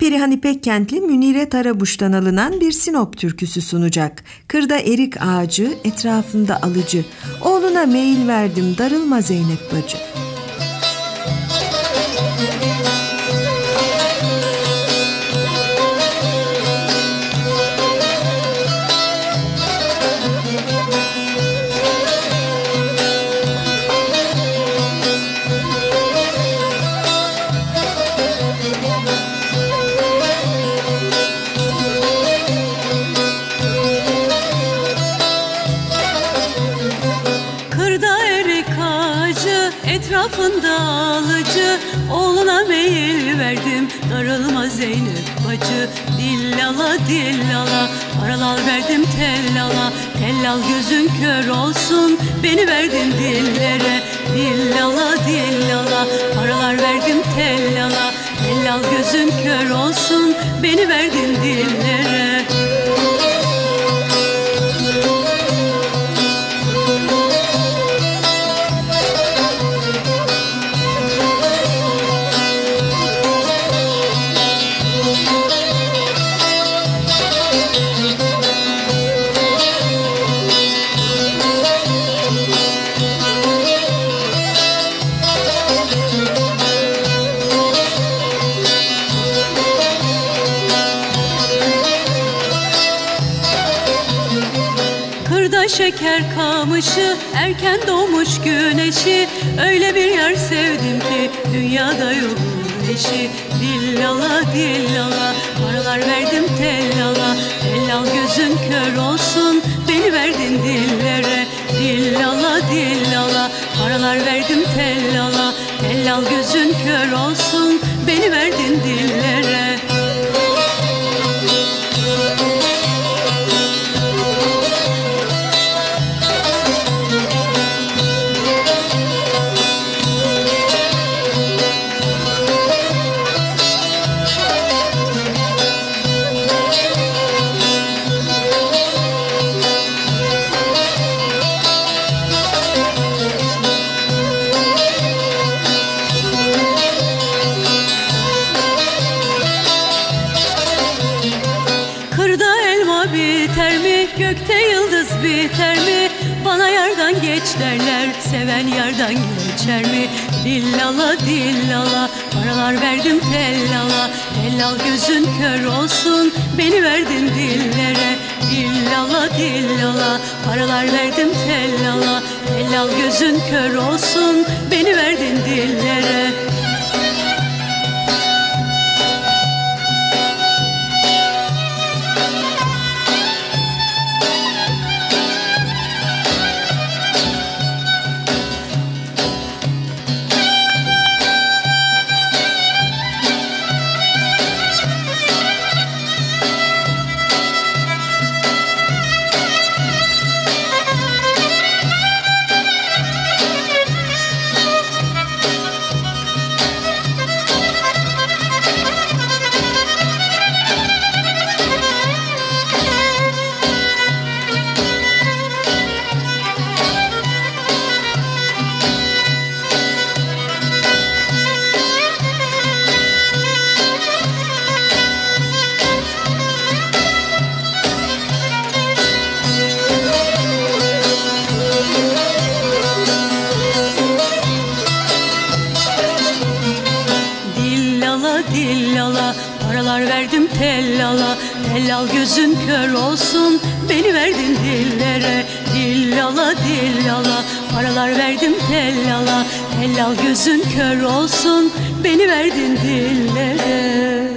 Perihan İpek kentli Münire Tarabuş'tan alınan bir Sinop türküsü sunacak. Kırda erik ağacı, etrafında alıcı. Oğluna mail verdim, darılma Zeynep bacı. Etrafında alıcı Oğluna meyil verdim. Darılma Zeynep bacı Dillala dillala. Paralar verdim tellala Tellal gözün kör olsun. Beni verdin dillere Dillala dillala. Paralar verdim tellala Tellal gözün kör olsun. Beni verdin dillere şeker kamışı Erken doğmuş güneşi. Öyle bir yer sevdim ki Dünyada yok eşi Dillala dillala Paralar verdim tellala. Tellal gözün kör olsun Beni verdin dillere. Dillala dillala Paralar verdim tellala. Tellal gözün kör olsun Beni verdin dillere biter mi? Bana yardan geç derler Seven yardan geçer mi? Dillala dillala Paralar verdim tellala Tellal gözün kör olsun Beni verdin dillere Dillala dillala Paralar verdim tellala Tellal gözün kör olsun Beni verdin dillere tellala Tellal gözün kör olsun. Beni verdin dillere Dillala dillala. Paralar verdim tellala Tellal gözün kör olsun. Beni verdin dillere